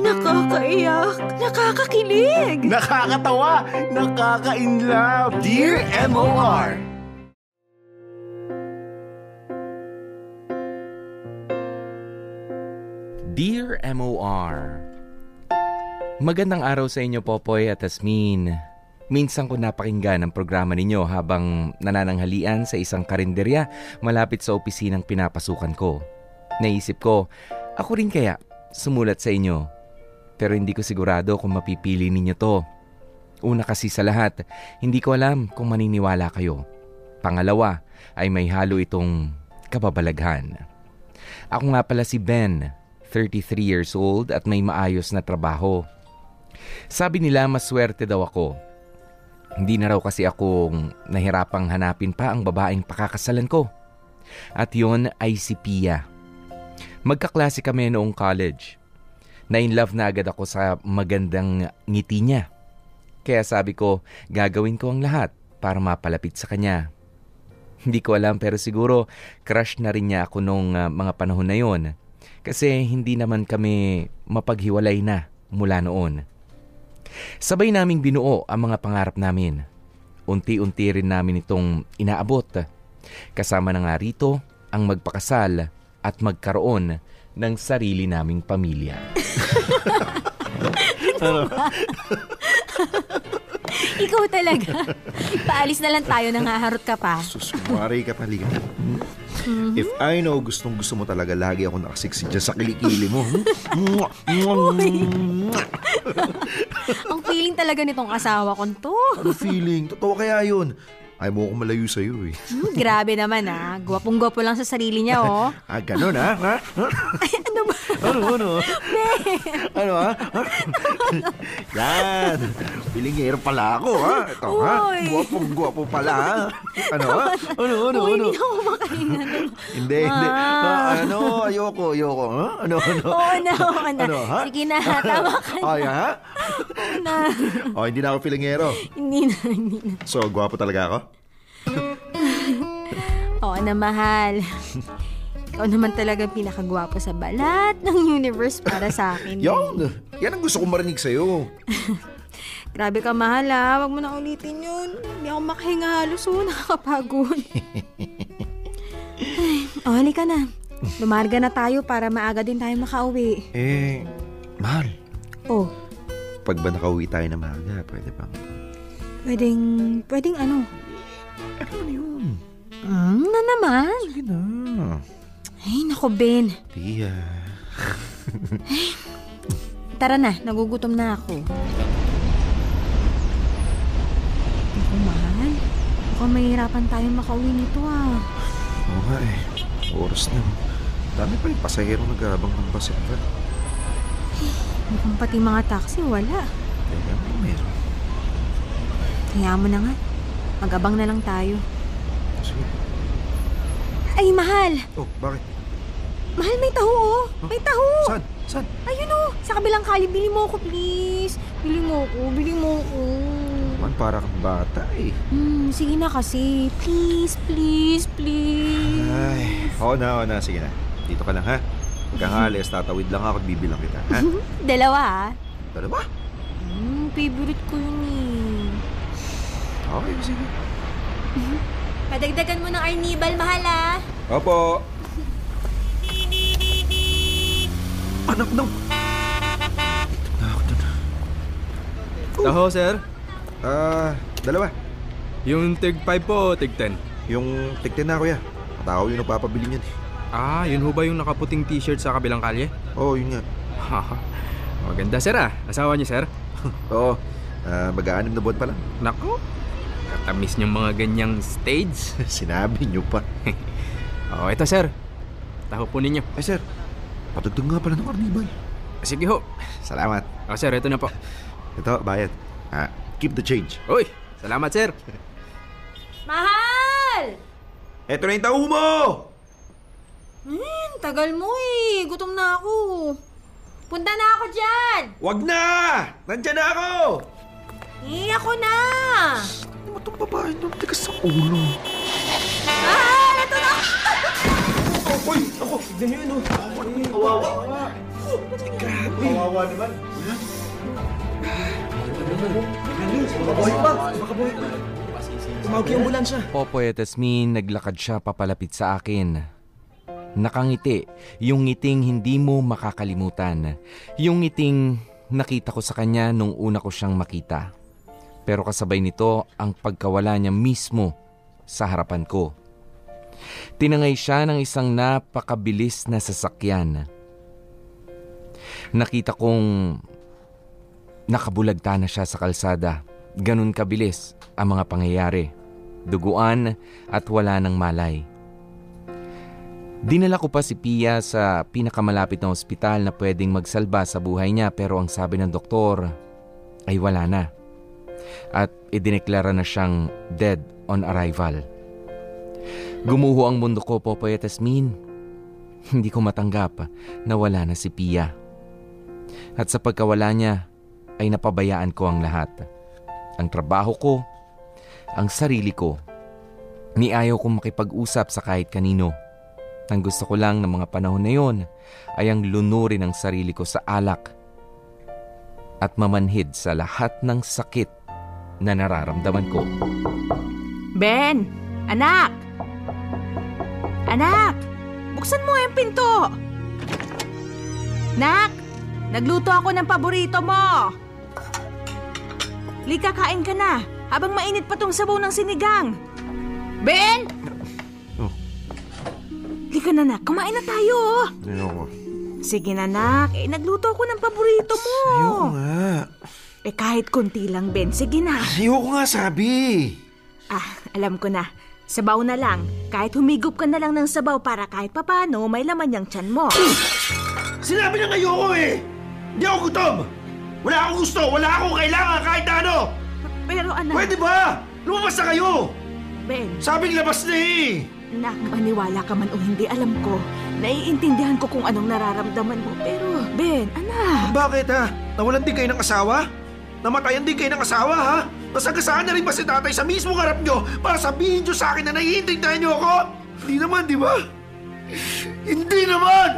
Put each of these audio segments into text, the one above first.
Nakakaiyak, nakakakilig. Nakakatawa, nakaka-inlove. Dear MOR! Dear MOR, Magandang araw sa inyo, Popoy at Asmin. Minsan ko napakinggan ang programa ninyo habang nanananghalian sa isang karinderya malapit sa opisinang pinapasukan ko. Naisip ko, ako rin kaya sumulat sa inyo. Pero hindi ko sigurado kung mapipili ninyo to. Una kasi sa lahat, hindi ko alam kung maniniwala kayo. Pangalawa ay may halo itong kababalaghan. Ako nga pala si Ben, 33 years old at may maayos na trabaho. Sabi nila maswerte daw ako. Hindi na raw kasi akong nahirapang hanapin pa ang babaeng pakakasalan ko. At yon ay si Pia. Magkaklase kami noong college. Na-in love na agad ako sa magandang ngiti niya. Kaya sabi ko, gagawin ko ang lahat para mapalapit sa kanya. Hindi ko alam pero siguro crush na rin niya ako nung uh, mga panahon na yon kasi hindi naman kami mapaghiwalay na mula noon. Sabay naming binuo ang mga pangarap namin. Unti-unti rin namin itong inaabot. Kasama na nga rito ang magpakasal at magkaroon ng sarili naming pamilya. Ikaw talaga. Paalis na lang tayo, nangaharot ka pa. Sus, kumari ka pali. If I know gustong gusto mo talaga, lagi ako nakasiksik dyan sa kilikili mo. Ang feeling talaga nitong asawa ko to. ano feeling? Totoo kaya yun? Ay mo akong malayo sa'yo eh. Hmm, grabe naman ah. Gwapong-gwapo lang sa sarili niya oh. Ah, ganun ha? ha? Ay, ano ba? Ano, ano? ano ha? Yan. Pilingero pala ako ha? Ito ha? Uy. Guwapong guwapo pala ha? Ano ha? Ano, ano, Uy, ano? hindi na ako makahinga. Hindi, hindi. Ah. Ah, ano? Ayoko, ayoko. Ha? Ano, ano? Oo na, oo na. Ano, ha? Sige na, tama ka na. Ay, ha? na. Oh, hindi na ako pilingero. Hindi na, hindi na. So, gwapo talaga ako? Oo na, mahal. Ikaw naman talaga pinakagwapo sa balat ng universe para sa akin. Yan! Yan ang gusto kong marinig sa'yo. Grabe ka, mahal ha. Huwag mo na ulitin yun. Hindi ako makahinga halos. Oh, nakakapagod. Ay, oh, halika na. Lumarga na tayo para maaga din tayo makauwi. Eh, mahal. Oh, Pag ba nakauwi tayo na maaga, pwede bang... pwedeng, pwedeng ano? Ano yun? Hmm, na naman. Sige na. Ay, nako, Ben. Tia. Tara na, nagugutom na ako. Ako, mahal. Mukhang mahirapan tayo makauwi nito ah. Oo nga eh. Oras na. Dami pa yung pasahero nag-aabang ng bus and van. Mukhang pati mga taxi, wala. Kaya ano meron? Kaya mo na nga. Mag-abang na lang tayo. Sige. Ay, mahal! Oh, bakit? Mahal, may taho oh! May taho! Saan? Saan? Ayun oh! Sa kabilang kali, bili mo ako, please! Bili mo ako, bili mo ako. Man, para kang bata eh. Hmm, sige na kasi. Please, please, please. Ay, oo na, oo na. Sige na. Dito ka lang ha. Huwag kang alis, tatawid lang ako at bibilang kita. Ha? Dalawa ah. Dalawa? Hmm, favorite ko yun eh. Okay, sige. Padagdagan mo ng arnibal, mahal ah. Opo. Anak ng... Dito na ako dun. Taho, sir. Ah, dalawa. Yung tig 5 po, tig 10. Yung tigtin na kuya. Tao yung nagpapabili niyan. Ah, yun ho ba yung nakaputing t-shirt sa kabilang kalye? Oo, oh, yun nga. Haha. Maganda, sir ah. Asawa niyo, sir? Oo. Ah, mag-aanim na buwan pa lang. Nako. Katamis niyong mga ganyang stage. Sinabi niyo pa. Oo, ito, sir. Taho po ninyo. Eh, sir. Patugtog nga pala ng karnibal. Sige ho. Salamat. O, sir, ito na po. Ito, bayad. Ah, keep the change. Uy, salamat, sir. Mahal! Eto na yung taho mo! Hmm, tagal mo eh. Gutom na ako. Punta na ako dyan. Wag na! Nandyan na ako! Eh, ako na. Ano ba itong babae doon? Tigas sa ulo. Mahal, ito na. Uy! Ako! Tignan niyo yun, oh. Kawawa. Kawawa naman. Makabuhay pa! Makabuhay pa! Tumawag yung ambulansya. Popoy at Asmin, naglakad siya papalapit sa akin. Nakangiti, yung ngiting hindi mo makakalimutan. Yung ngiting nakita ko sa kanya nung una ko siyang makita. Pero kasabay nito ang pagkawala niya mismo sa harapan ko. Tinangay siya ng isang napakabilis na sasakyan. Nakita kong nakabulagta na siya sa kalsada. Ganun kabilis ang mga pangyayari. Duguan at wala ng malay. Dinala ko pa si Pia sa pinakamalapit na ospital na pwedeng magsalba sa buhay niya pero ang sabi ng doktor ay wala na. At idineklara na siyang dead on arrival. Gumuho ang mundo ko, Popoy at Asmin. Hindi ko matanggap na wala na si Pia. At sa pagkawala niya, ay napabayaan ko ang lahat. Ang trabaho ko, ang sarili ko. Ni ayaw kong makipag-usap sa kahit kanino. Ang gusto ko lang ng mga panahon na yon ay ang lunurin ang sarili ko sa alak at mamanhid sa lahat ng sakit na nararamdaman ko. Ben! Anak! Anak! Buksan mo yung pinto! Nak! Nagluto ako ng paborito mo! Lika, kain ka na habang mainit pa tong sabaw ng sinigang. Ben! Oh. Lika na, nak. Kumain na tayo. Ayoko. Sige na, nak. Eh, nagluto ako ng paborito mo. Ayoko nga. Eh, kahit konti lang, Ben. Sige na. Ayoko nga sabi. Ah, alam ko na. Sabaw na lang. Kahit humigop ka na lang ng sabaw para kahit papano may laman yung tiyan mo. Sinabi na ayoko eh! Hindi ako gutom! Wala akong gusto! Wala akong kailangan kahit ano! Pero anak, Pwede ba? Lumabas na kayo! Ben, Sabing labas na eh! nak, maniwala ka man o hindi, alam ko. Naiintindihan ko kung anong nararamdaman mo. Pero, Ben, anak. Bakit ha? Nawalan din kayo ng asawa? Namatayan din kayo ng asawa ha? Nasagasaan na rin ba si tatay sa mismong harap nyo para sabihin nyo sa akin na naiintindihan nyo ako? Hindi naman, di ba? Hindi naman!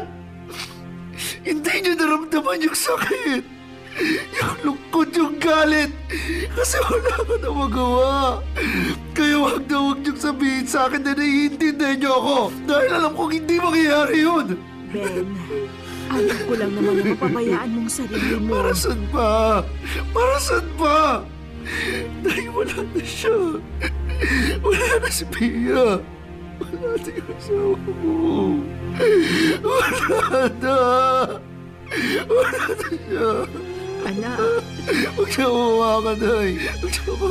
Hindi nyo naramdaman yung sakit. Yung lungkot, yung galit. Kasi wala ka na magawa. Kaya wag na wag niyong sabihin sa akin na naiintindihan niyo ako. Dahil alam kong hindi mangyayari yun. Ben, alam ko lang naman na mapabayaan mong sarili mo. Para saan pa? Para saan pa? Dahil wala na siya. Wala na si Pia. Wala na yung asawa mo. Wala na. Wala na siya. Anak, Huwag siya umawa ka, Day.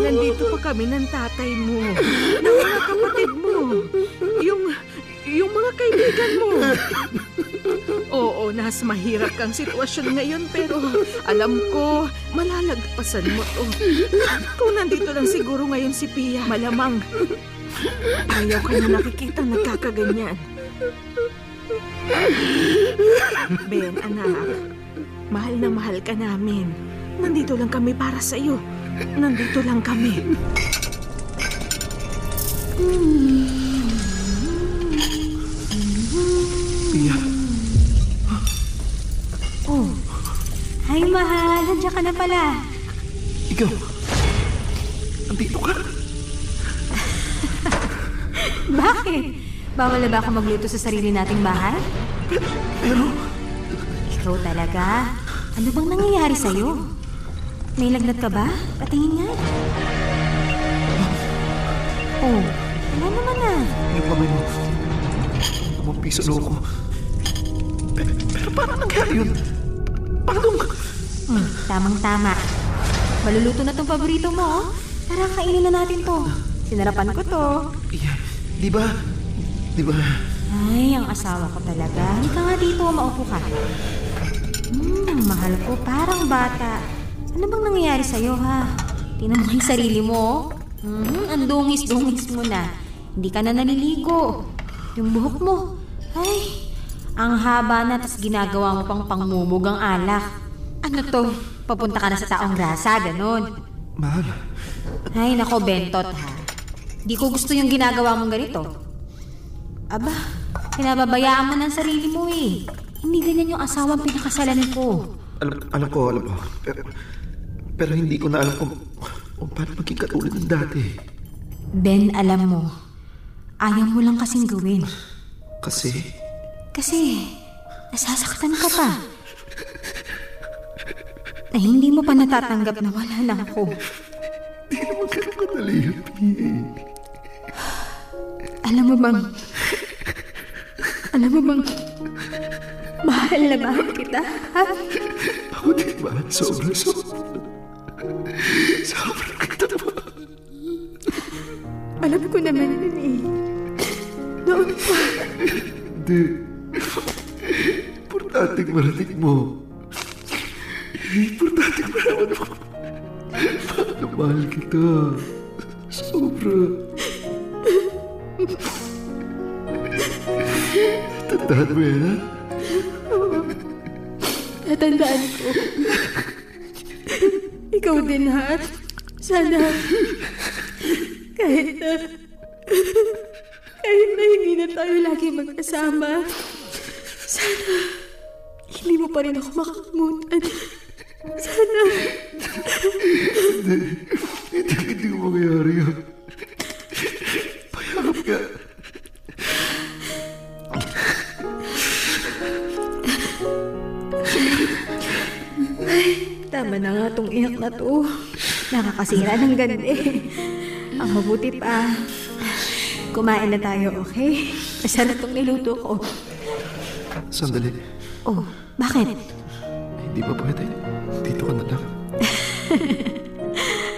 Nandito pa kami ng tatay mo. Ng mga kapatid mo. Yung, yung mga kaibigan mo. Oo, nas mahirap kang sitwasyon ngayon pero alam ko, malalagpasan mo to. Kung nandito lang siguro ngayon si Pia, malamang ayaw ka na nakikita nagkakaganyan. Ben, anak, mahal na mahal ka namin. Nandito lang kami para sa iyo. Nandito lang kami. Pia. Na pala. Ikaw. Nandito ka. Bakit? Bawal na ba ako magluto sa sarili nating bahay? Pero, Ikaw talaga? Ano bang nangyayari sa'yo? May lagnat ka ba? Patingin nga. Oh, wala naman ah. yung kamay mo. Tumampi sa loob ko. Pero, pero paano nangyari yun? Paano? Hmm, tamang-tama. Maluluto na tong paborito mo, oh. Tara, kainin na natin to. Sinarapan ko to. Yeah, di ba? Di ba? Ay, ang asawa ko talaga. Hindi ka nga dito, maupo ka. Hmm, ang mahal ko, parang bata. Ano bang nangyayari sa'yo, ha? Tingnan mo yung sarili mo. Hmm, ang dungis-dungis mo na. Hindi ka na naliligo. Yung buhok mo, ay, ang haba na, tas ginagawa mo pang pangmumug ang alak. Ano to? Papunta ka na sa taong grasa, ganun. Mahal, Ay, nako, Bentot, ha? Di ko gusto yung ginagawa mong ganito. Aba, pinababayaan mo ng sarili mo eh. Hindi ganyan yung asawang pinakasalan ko. Alam, alam ko, alam ko. Pero, pero hindi ko na alam kung, kung paano maging katulad ng dati. Ben, alam mo, ayaw mo lang kasing gawin. Kasi, Kasi, nasasaktan ka pa. Na hindi mo pa natatanggap na wala lang ako. di naman ganun kadali yun. Alam mo bang... Alam mo bang... Mahal na mahal kita, ha? Ako din ba? Sobra, sobra. Sobra kita ba? Alam ko naman yun eh. Noon pa. Hindi. Importanteng marating mo. Importanteng malaman mo. Paano mahal kita. Sobra. Tandaan mo yan, ha? Natandaan ko. Ikaw din, ha? Sana... Kahit na... Kahit na hindi na tayo lagi magkasama. Sana... Hindi mo pa rin ako makakalimutan. Sana... Hindi, hindi ko mangyayari yun. Payakap ka. Tama na nga tong iyak na to. Nakakasira ng ganda eh. Ang mabuti pa. Kumain na tayo, okay? Masarap tong niluto ko. Sandali. Oh, bakit? Hindi ba pwede? Dito ka na lang.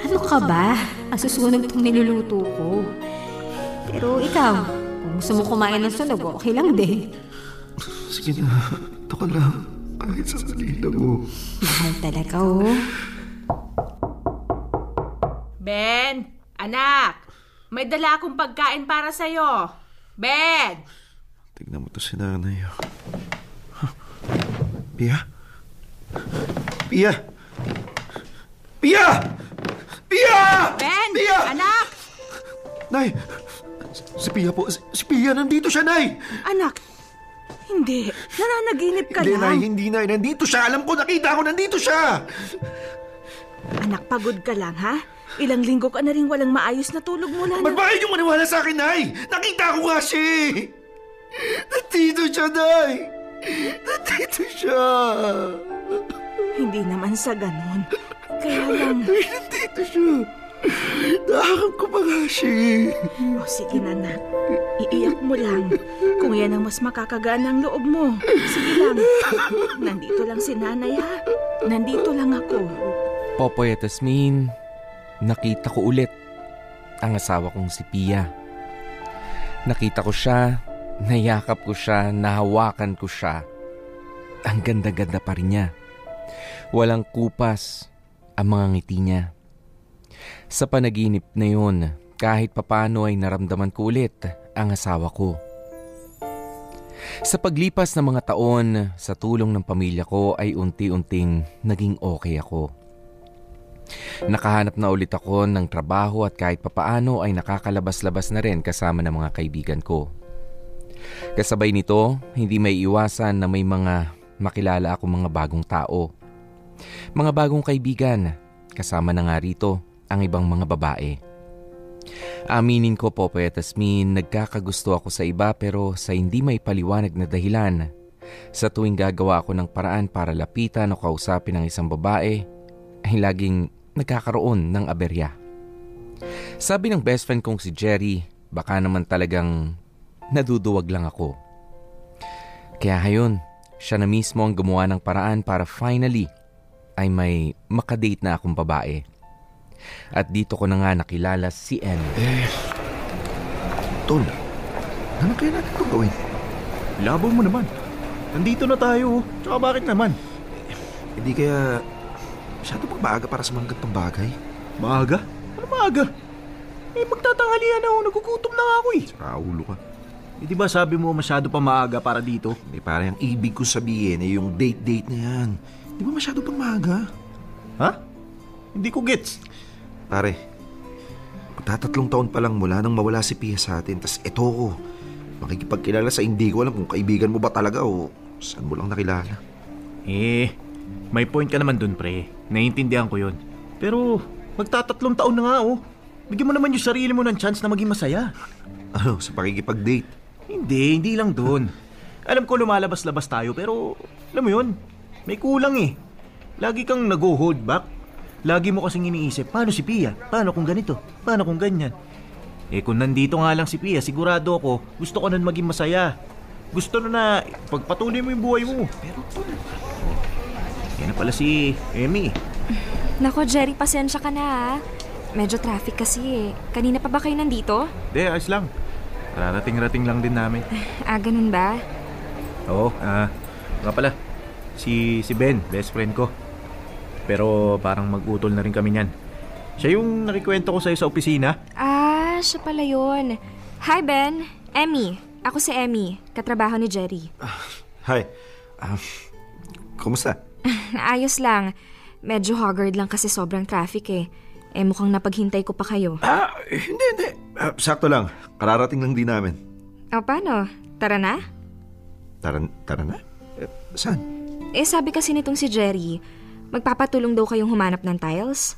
Ano ka ba? Ang susunog tong niluluto ko. Pero ikaw, kung gusto mo kumain ng sunog, okay lang din. Sige na. Ito ka lang. Kahit sandali lang mo. Mahal talaga, oh. Ben, anak, may dala akong pagkain para sa'yo. Ben! Tignan mo to si nanay. oh. Huh. Pia? Pia? Pia! Pia! Ben! Pia! Anak! Nay! Si Pia po. Si, si Pia, nandito siya, Nay! Anak! Hindi. Nananaginip ka Hindi, lang. Nay. Hindi, Nay. Nandito siya. Alam ko, nakita ko, nandito siya. Anak, pagod ka lang, ha? Ilang linggo ka na rin walang maayos na tulog mula na... ba kayo maniwala sa akin, Nay? Nakita ko nga siya eh. Nandito siya, Nay. Nandito siya. Hindi naman sa ganon. Kaya lang... Ay, nandito siya. Nakakam ko pa nga siya eh. O sige na, anak. Iiyak mo lang. Kung yan ang mas makakagaan ng loob mo. Sige lang. Nandito lang si nanay, ha? Nandito lang ako. Popoy at Asmin, nakita ko ulit ang asawa kong si Pia. Nakita ko siya, nayakap ko siya, nahawakan ko siya. Ang ganda-ganda pa rin niya. Walang kupas ang mga ngiti niya. Sa panaginip na yun, kahit papano ay naramdaman ko ulit ang asawa ko. Sa paglipas ng mga taon, sa tulong ng pamilya ko ay unti-unting naging okay ako. Nakahanap na ulit ako ng trabaho at kahit papaano ay nakakalabas-labas na rin kasama ng mga kaibigan ko. Kasabay nito, hindi may iwasan na may mga makilala ako mga bagong tao. Mga bagong kaibigan, kasama na nga rito ang ibang mga babae. Aminin ko po, at Asmin, nagkakagusto ako sa iba pero sa hindi may paliwanag na dahilan. Sa tuwing gagawa ako ng paraan para lapitan o kausapin ang isang babae, ay laging nagkakaroon ng aberya. Sabi ng best friend kong si Jerry, baka naman talagang naduduwag lang ako. Kaya hayon, siya na mismo ang gumawa ng paraan para finally ay may makadate na akong babae. At dito ko na nga nakilala si Em. Eh, Tol, ano kaya natin itong gawin? Labo mo naman. Nandito na tayo. oh. Tsaka bakit naman? Hindi kaya masyado pang maaga para sa mga gantong bagay. Maaga? Ano maaga? Eh, magtatanghalian na ako. Nagugutom na ako eh. Raulo ka. Eh, di ba sabi mo masyado pa maaga para dito? Hindi parang ang ibig ko sabihin eh yung date-date na yan. Di ba masyado pang maaga? Ha? Hindi ko gets. Pare, magtatatlong taon pa lang mula nang mawala si Pia sa atin, tas eto ko. Makikipagkilala sa hindi ko alam kung kaibigan mo ba talaga o Saan mo lang nakilala? Eh, may point ka naman dun, pre. Naiintindihan ko yun. Pero, magtatatlong taon na nga, oh. Bigyan mo naman yung sarili mo ng chance na maging masaya. Ano, sa pakikipag-date? Hindi, hindi lang dun. Alam ko lumalabas-labas tayo, pero alam mo yun, may kulang eh. Lagi kang nag-hold back. Lagi mo kasing iniisip, paano si Pia? Paano kung ganito? Paano kung ganyan? Eh kung nandito nga lang si Pia, sigurado ako, gusto ko nun maging masaya. Gusto na na pagpatuloy mo yung buhay mo. Pero tol, yan na pala si Emmy. Nako, Jerry, pasensya ka na ha. Medyo traffic kasi eh. Kanina pa ba kayo nandito? Hindi, ayos lang. Rarating-rating lang din namin. Ah, ganun ba? Oo, ah, nga pala. Si, si Ben, best friend ko. Pero parang mag-utol na rin kami niyan. Siya yung nakikwento ko sa'yo sa opisina. Ah, siya pala yun. Hi, Ben. Emmy. Ako si Emmy, katrabaho ni Jerry. Hi. Ah, kumusta? Ayos lang. Medyo haggard lang kasi sobrang traffic eh. Eh mukhang napaghintay ko pa kayo. Ah, eh, hindi, hindi. Ah, sakto lang. Kararating lang din namin. O paano? Tara na? Tara, tara na? Eh, saan? Eh sabi kasi nitong si Jerry, magpapatulong daw kayong humanap ng tiles.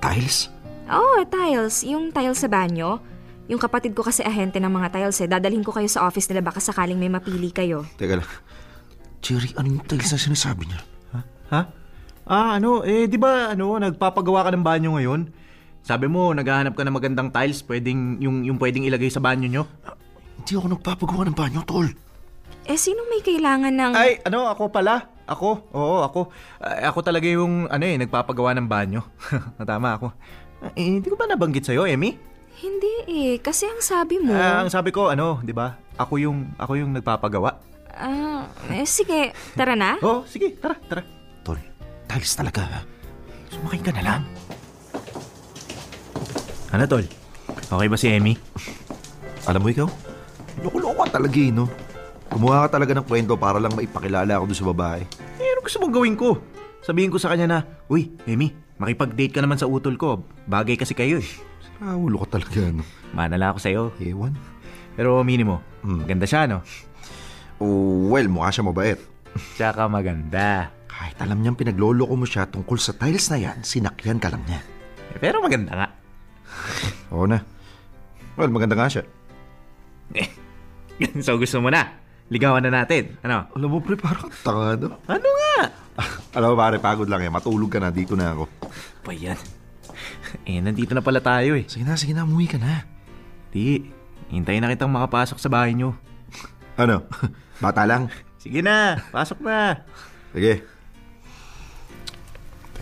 Tiles? Oo, tiles. Yung tiles sa banyo. Yung kapatid ko kasi ahente ng mga tiles eh. Dadalhin ko kayo sa office nila baka sakaling may mapili kayo. Teka lang. Jerry, ano yung tiles na sinasabi niya? Ha? Ah, ano, eh, di ba, ano, nagpapagawa ka ng banyo ngayon? Sabi mo, naghahanap ka ng magandang tiles, pwedeng, yung, yung pwedeng ilagay sa banyo nyo? Hindi ako nagpapagawa ng banyo, tol. Eh sino may kailangan ng... Ay, ano, ako pala. Ako, oo, ako. Ay, ako talaga yung, ano eh, nagpapagawa ng banyo. Tama ako. Eh, hindi ko ba nabanggit sa'yo, Emmy? Hindi eh, kasi ang sabi mo... Ah, ang sabi ko, ano, di ba? Ako yung, ako yung nagpapagawa. Ah, eh, sige, tara na. Oh, sige, tara, tara. Tol, tiles talaga, ha? Sumakay ka na lang. Ano, Tol? Okay ba si Emmy? Alam mo ikaw? Loko-loko ka talaga, eh, no? Kumuha ka talaga ng kwento para lang maipakilala ako doon sa babae. Eh, ano gusto mong gawin ko? Sabihin ko sa kanya na, Uy, Emmy, makipag-date ka naman sa utol ko. Bagay kasi kayo eh. Ah, ulo ka talaga, no? Manala ako sa'yo. Ewan. Pero minimo, Hmm. maganda siya, no? Oh, well, mukha siya mabait. Tsaka maganda. Kahit alam niyang pinagloloko mo siya tungkol sa tiles na yan, sinakyan ka lang niya. Eh, pero maganda nga. Oo na. Well, maganda nga siya. so gusto mo na? Ligawan na natin. Ano? Alam mo, pre, parang tanga, no? Ano nga? Alam mo, pare, pagod lang eh. Matulog ka na. Dito na ako. Pa yan. Eh, nandito na pala tayo eh. Sige na, sige na. Umuwi ka na. Di, hintayin na kitang makapasok sa bahay nyo. Ano? Bata lang. Sige na, pasok na. Sige.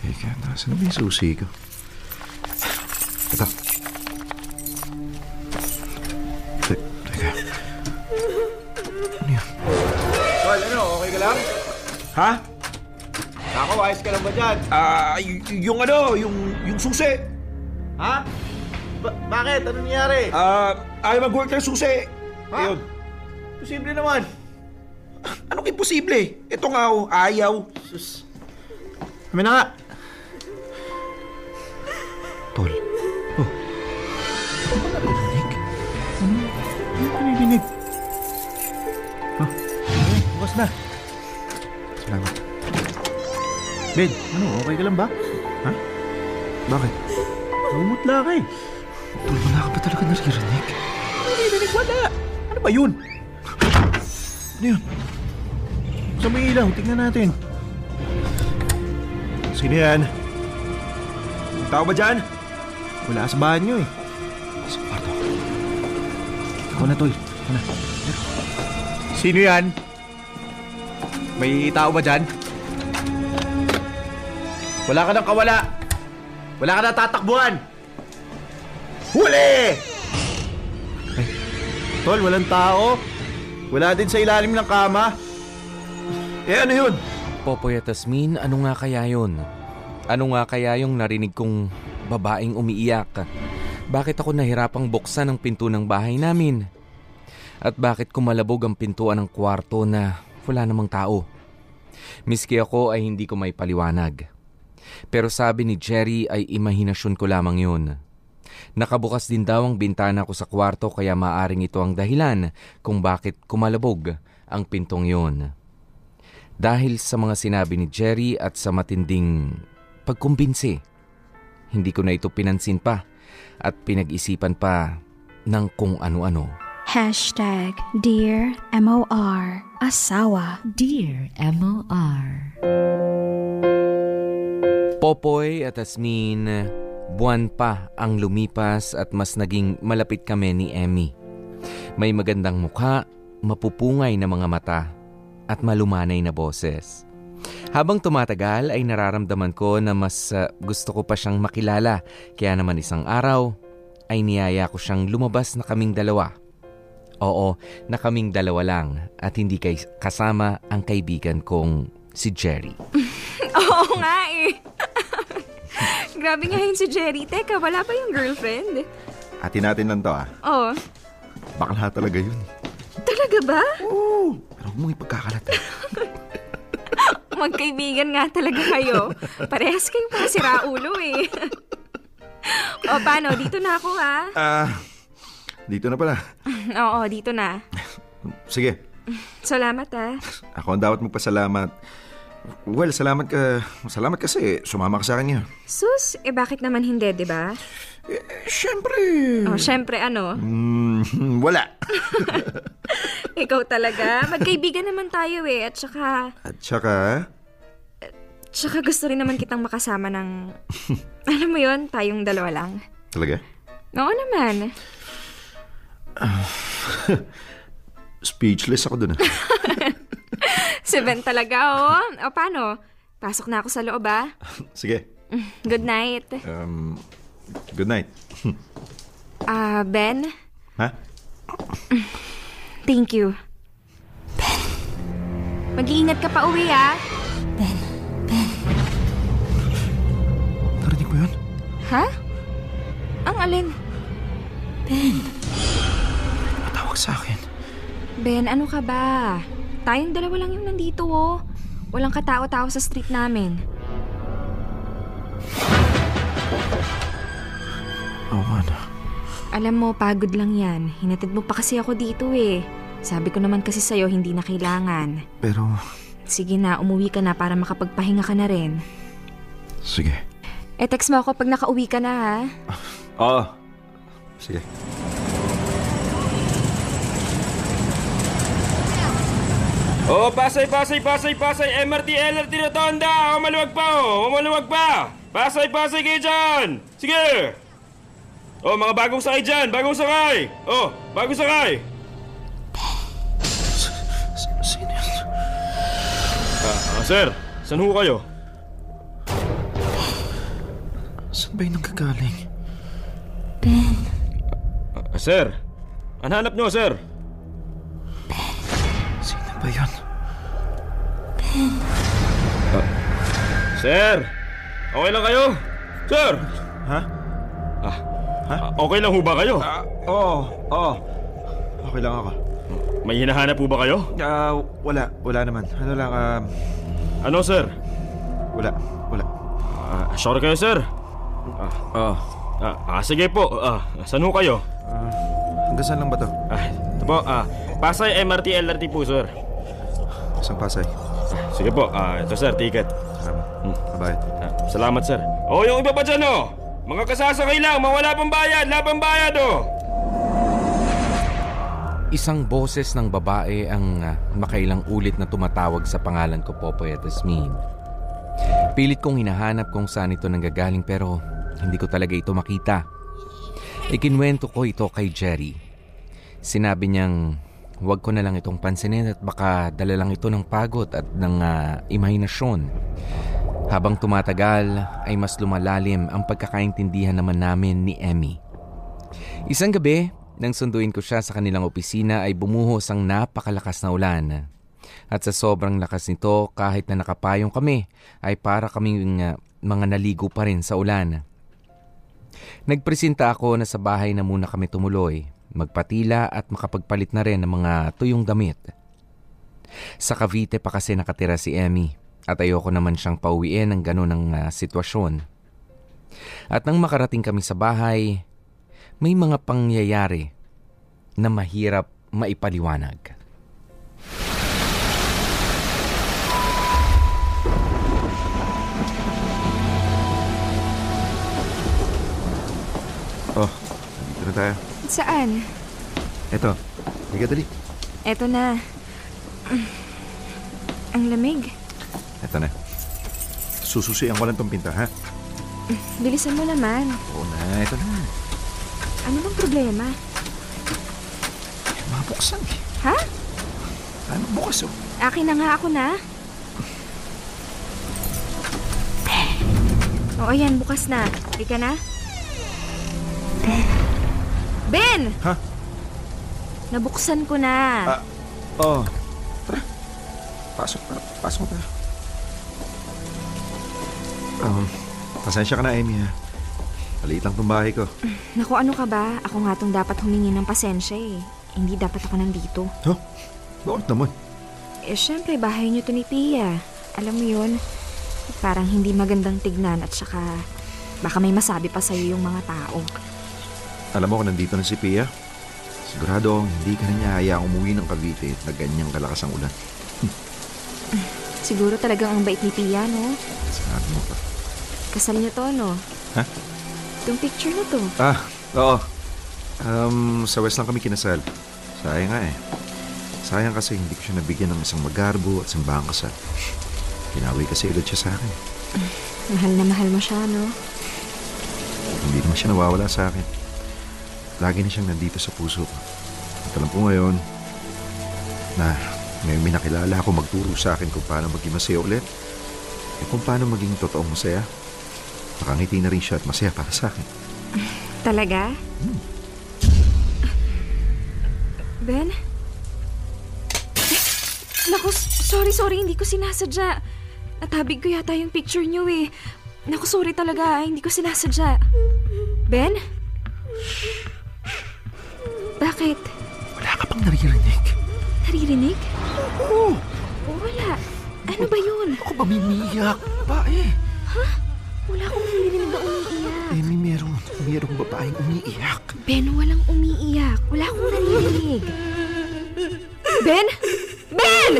Teka, nasa na ba yung susi ko? Ito. Ha? Ako, ayos ka lang ba dyan? Ah, y- yung ano, yung, yung susi. Ha? Ba- bakit? Ano nangyari? Ah, ayaw mag-work ng susi. Ha? Ayun. Posible naman. Anong imposible? Ito nga, oh, ayaw. Sus. Kami na nga. Tol. Oh. Ano? Ano pinilinig? Ha? Okay, bukas na. Salamat. Ben, ano, okay ka lang ba? Ha? Bakit? Umutla ka eh. Tol, wala ka ba talaga naririnig? Pinilinig wala. Ano ba yun? Ano yun? Sa may ilaw, tingnan natin. Sino yan? May Tao ba dyan? Wala sa banyo eh. Sa kwarto. Ako na, Tol. Ako na. Sino yan? May tao ba dyan? Wala ka ng kawala. Wala ka ng tatakbuhan. Huli! Ay, tol, walang tao. Wala din sa ilalim ng kama. Eh, ano yun? Popoy at Tasmin, ano nga kaya yun? Ano nga kaya yung narinig kong babaeng umiiyak? Bakit ako nahirapang buksan ang pinto ng bahay namin? At bakit kumalabog ang pintuan ng kwarto na wala namang tao? Miski ako ay hindi ko may paliwanag. Pero sabi ni Jerry ay imahinasyon ko lamang yun. Nakabukas din daw ang bintana ko sa kwarto kaya maaring ito ang dahilan kung bakit kumalabog ang pintong yun. Dahil sa mga sinabi ni Jerry at sa matinding pagkumbinsi, hindi ko na ito pinansin pa at pinag-isipan pa ng kung ano-ano. Hashtag Dear MOR Asawa Dear M.O.R. Popoy at Asmin, buwan pa ang lumipas at mas naging malapit kami ni Emmy. May magandang mukha, mapupungay na mga mata, at malumanay na boses. Habang tumatagal ay nararamdaman ko na mas uh, gusto ko pa siyang makilala kaya naman isang araw ay niyaya ko siyang lumabas na kaming dalawa. Oo, na kaming dalawa lang at hindi kay kasama ang kaibigan kong si Jerry. Oo nga eh. Grabe nga yun si Jerry. Teka, wala pa yung girlfriend? Atin natin lang to ah. Oh, Bakla talaga yun. talaga ba? Oo. Pero huwag mong ipagkakalat. Magkaibigan nga talaga kayo. Parehas kayong mga siraulo eh. o paano, dito na ako ha? Ah, dito na pala. Oo, dito na. Sige, Salamat ha. ako ang dapat magpasalamat. Well, salamat ka. Salamat kasi sumama ka sa akin niya. Sus, eh bakit naman hindi, di ba? Eh, syempre. Oh, syempre ano, Mm, wala. ikaw talaga. Magkaibigan naman tayo eh. At saka, At saka, saka gusto rin naman kitang makasama ng, alam mo yon tayong dalawa lang. talaga? Oo naman. Speechless ako dun ah. Si Ben talaga, oh. O paano? Pasok na ako sa loob, ah. Sige. Good night. Um, good night. Ah, Ben, Ha? thank you. Ben. Mag-iingat ka pa uwi, ah. Narinig mo yun? Ha? Ang alin? Matawag sa akin. Ben, ano ka ba? Tayong dalawa lang yung nandito, oh. Walang katao-tao sa street namin. Oo nga na. Alam mo, pagod lang yan. Hinatid mo pa kasi ako dito, eh. Sabi ko naman kasi sa'yo, hindi na kailangan. Pero, Sige na, umuwi ka na para makapagpahinga ka na rin. sige. Eh, text mo ako pag nakauwi ka na, ha? Oo. Sige. Oh, pasay, pasay, pasay, pasay. MRT, LRT, Rotonda. O, maluwag pa, oh. O, maluwag pa. Pasay, pasay kayo dyan. Sige. Oh, mga bagong sakay dyan. Bagong sakay. Oh, bagong sakay. Sino yun? Ah, ah, sir. Saan ho kayo? Saan ba yung nanggagaling? Ah, sir. Ang hanap nyo, sir? Ba yun? Sir. Okay lang kayo? Sir. Ha? Ah, okay lang ho ba kayo? Ah, oo. Oo. Okay lang ako. May hinahanap po ba kayo? Ah, wala. Wala naman. Ano lang, um, Ano, sir? wala. Wala. Ah, sure kayo, sir? Ah, ah, sige po. Ah, saan ho kayo? Hanggang saan lang ba to? Ah, ito po, ah, Pasay MRT LRT po, sir. Isang pasay. Sige po, ah, ito sir, ticket. Salamat. Bye-bye. Ah, salamat, sir. Oh, yung iba pa dyan, oh! Mga kasasakay lang, mawala pang bayad, wala pang bayad, oh! Isang boses ng babae ang ah, makailang ulit na tumatawag sa pangalan ko, Popoy at Asmin. Pilit kong hinahanap kung saan ito nanggagaling pero hindi ko talaga ito makita. Ikinwento ko ito kay Jerry. Sinabi niyang huwag ko na lang itong pansinin at baka dala lang ito ng pagod at ng ah, imahinasyon. Habang tumatagal ay mas lumalalim ang pagkakaintindihan naman namin ni Emmy. Isang gabi, nang sunduin ko siya sa kanilang opisina ay bumuhos ang napakalakas na ulan. At sa sobrang lakas nito, kahit na nakapayong kami, ay para kaming uh, mga naligo pa rin sa ulan. Nagpresenta ako na sa bahay na muna kami tumuloy, magpatila at makapagpalit na rin ng mga tuyong damit. Sa Cavite pa kasi nakatira si Emmy at ayoko naman siyang pauwiin ng ganun ang uh, sitwasyon. At nang makarating kami sa bahay, may mga pangyayari na mahirap maipaliwanag. Oh, dito na tayo. Saan? Eto. Higa dali. Eto na. Ang lamig. Eto na. Sususian ko lang tong pinta, ha? Bilisan mo naman. Oo na, eto na. Ano bang problema? Mabuksan eh. Ha? Ano bukas oh? Akin na nga ako na. Oo, yan. Bukas na. Ika na. Ben! Ha? Nabuksan ko na. Ah, Oo. Tara. Pasok na. Pasok na. Um, pasensya ka na, Amy, ha? Maliit lang bahay ko. Naku, ano ka ba? Ako nga tong dapat humingi ng pasensya eh. Hindi dapat ako nandito. Huh? Bakit naman? Eh, syempre, bahay niyo to ni Pia. Alam mo yun, parang hindi magandang tignan at saka baka may masabi pa sa'yo yung mga tao. Alam mo kung nandito na si Pia? Sigurado hindi ka na niya hayaang umuwi ng Cavite na ganyang kalakas ang ulan. Siguro talagang ang bait ni Pia, no? Sabi mo pa. Kasal niyo to, no? Ha? Itong picture na to. Ah, oo. Um, sa West lang kami kinasal. Sayang nga eh. Sayang kasi hindi ko siya nabigyan ng isang magarbo at simbahang kasal. Pinawi kasi ulit siya sa akin. Mahal na mahal mo siya, no? Hindi naman siya nawawala sa akin. Lagi na siyang nandito sa puso ko. At alam ko ngayon na may minakilala ako magturo sa akin kung paano maging masaya ulit. At kung paano maging totoong masaya. Makangiti na rin siya at masaya para sa akin. Talaga? Ben? Eh, Naku, sorry, sorry. Hindi ko sinasadya. Natabig ko yata yung picture niyo eh. Naku, sorry talaga. Hindi ko sinasadya. Ben? Bakit? Wala ka pang naririnig. Naririnig? Oo. wala. Ano ba yun? Ako ba mimiyak? Pa eh. Ha? Wala akong naririnig na umiiyak. Eh, may merong, merong babaeng umiiyak. Ben, walang umiiyak. Wala akong naririnig. Ben? Ben!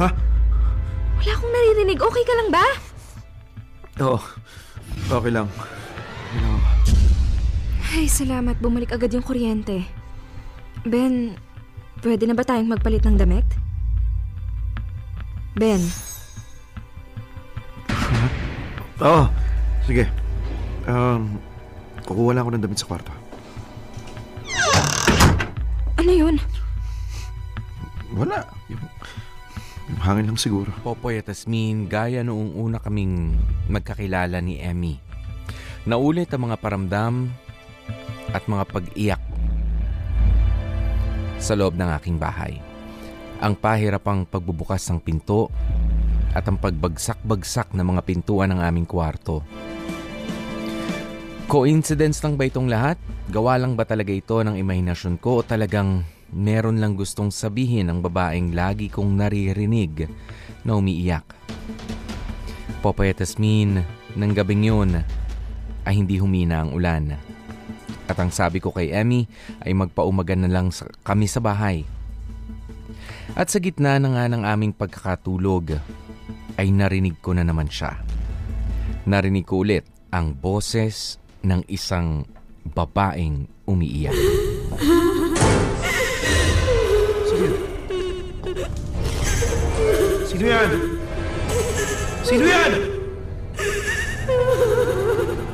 Ha? Wala akong naririnig. Okay ka lang ba? Oo. Okay lang. Okay lang ako. Ay, salamat. Bumalik agad yung kuryente. Ben, pwede na ba tayong magpalit ng damit? Ben, Oo. Sige. Um, kukuha lang ako ng damit sa kwarto. ano yun? Wala. Yung, yung hangin lang siguro. Popoy at Asmin, gaya noong una kaming magkakilala ni Emmy. Naulit ang mga paramdam at mga pag-iyak sa loob ng aking bahay. Ang pahirapang pagbubukas ng pinto at ang pagbagsak-bagsak ng mga pintuan ng aming kwarto. Coincidence lang ba itong lahat? Gawa lang ba talaga ito ng imahinasyon ko o talagang meron lang gustong sabihin ang babaeng lagi kong naririnig na umiiyak? Popoy at Asmin, ng gabing yun ay hindi humina ang ulan. At ang sabi ko kay Emmy ay magpaumagan na lang sa- kami sa bahay. At sa gitna na nga ng aming pagkakatulog ay narinig ko na naman siya. Narinig ko ulit ang boses ng isang babaeng umiiyak. Sino yan? Sino yan?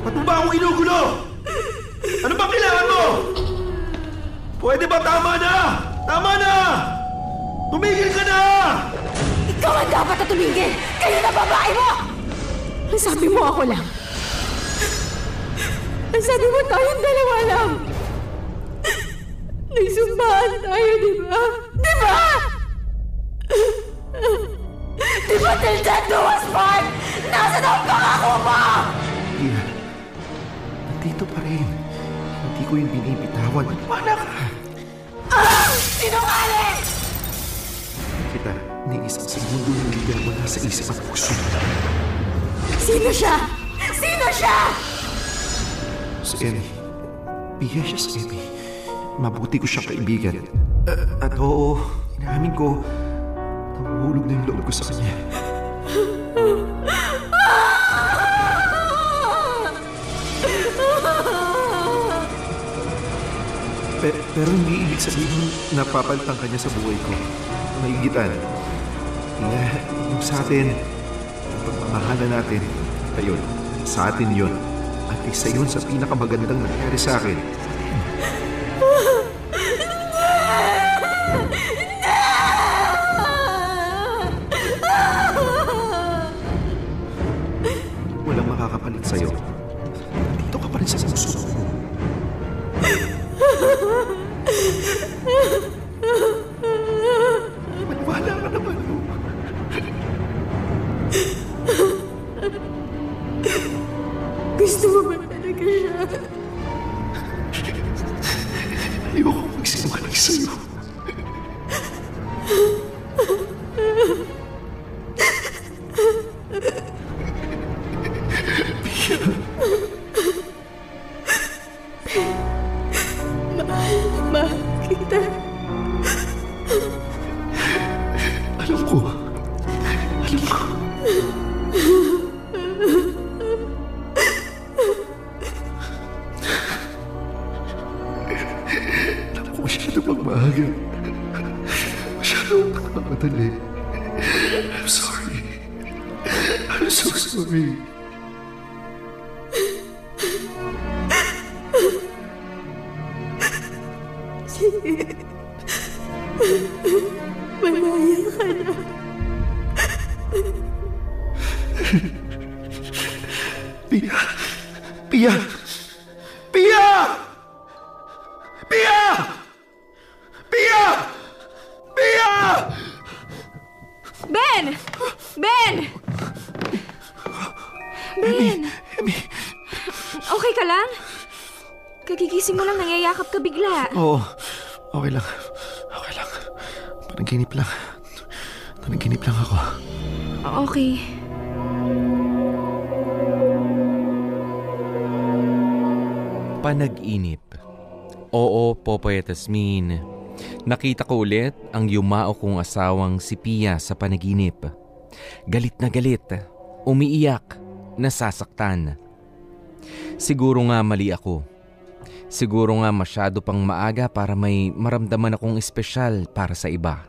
Ba't mo ba akong inugulo? Mo? Pwede ba tama na? Tama na! Tumigil ka na! Ikaw ang dapat na tumigil! Kayo na babae mo! Ang sabi mo ako lang. Ang sabi mo tayong dalawa lang. Nagsumbahan tayo, di ba? Di ba? Di ba till death do us part? Nasaan ang pangako mo? Pia, nandito pa rin. Ko yung binibitawan. Wala ka! Ah! Sinungaling! Kita, ni isang segundo na hindi wala sa isip at puso. Sino siya? Sino siya? Si Emmy. Pia siya si Emmy. Mabuti ko siyang kaibigan. Uh, at oo, inaamin ko, nahuhulog na yung loob ko sa kanya. Pe- pero hindi ibig sabihin napapalitan ka niya sa buhay ko. Maigitan. Eh, yung sa atin, yung natin, ayun, sa atin yun. At isa yun sa pinakamagandang nangyari sa akin. Ayoko magsimalig Oo, Popoy at Asmin. Nakita ko ulit ang yumao kong asawang si Pia sa panaginip. Galit na galit, umiiyak, nasasaktan. Siguro nga mali ako. Siguro nga masyado pang maaga para may maramdaman akong espesyal para sa iba.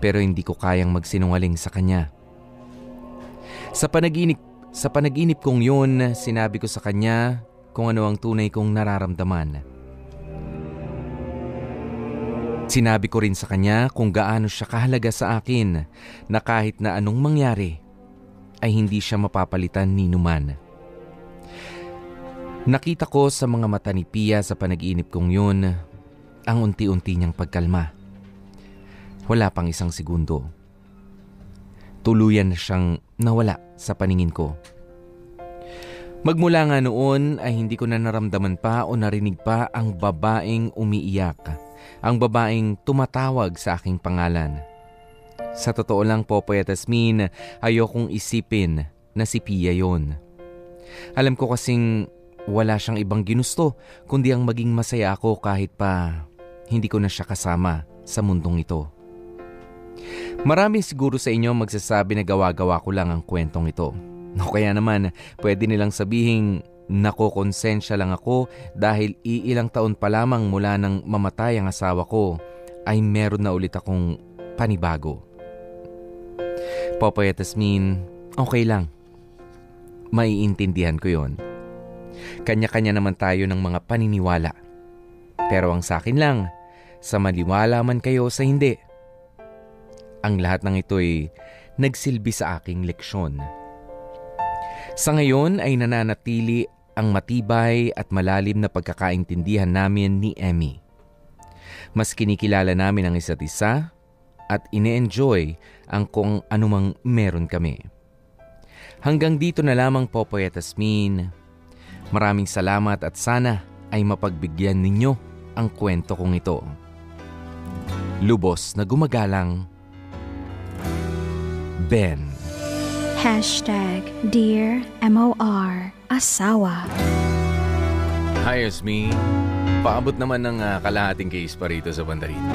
Pero hindi ko kayang magsinungaling sa kanya. Sa panaginip, sa panaginip kong yun, sinabi ko sa kanya kung ano ang tunay kong nararamdaman. Sinabi ko rin sa kanya kung gaano siya kahalaga sa akin na kahit na anong mangyari ay hindi siya mapapalitan ni Numan. Nakita ko sa mga mata ni Pia sa panaginip kong yun ang unti-unti niyang pagkalma. Wala pang isang segundo. Tuluyan na siyang nawala sa paningin ko. Magmula nga noon ay hindi ko na naramdaman pa o narinig pa ang babaeng umiiyak. Ang babaeng tumatawag sa aking pangalan. Sa totoo lang Popoy at Asmin, ayokong isipin na si Pia yon. Alam ko kasing wala siyang ibang ginusto kundi ang maging masaya ako kahit pa hindi ko na siya kasama sa mundong ito. Marami siguro sa inyo magsasabi na gawa-gawa ko lang ang kwentong ito. O kaya naman, pwede nilang nakokonsensya lang ako dahil iilang taon pa lamang mula nang mamatay ang asawa ko ay meron na ulit akong panibago. Popoy at Asmin, okay lang. Maiintindihan ko yon. Kanya-kanya naman tayo ng mga paniniwala. Pero ang sa akin lang, sa maniwala man kayo sa hindi. Ang lahat ng ito'y nagsilbi sa aking leksyon. Sa ngayon ay nananatili ang matibay at malalim na pagkakaintindihan namin ni Emmy. Mas kinikilala namin ang isa't isa at ine-enjoy ang kung anumang meron kami. Hanggang dito na lamang Popoy at Asmin. Maraming salamat at sana ay mapagbigyan ninyo ang kwento kong ito. Lubos na gumagalang Ben. Hashtag Dear MOR Asawa. Hi, Yasmin. Paabot naman ng ah, kalahating case pa rito sa Bandarita.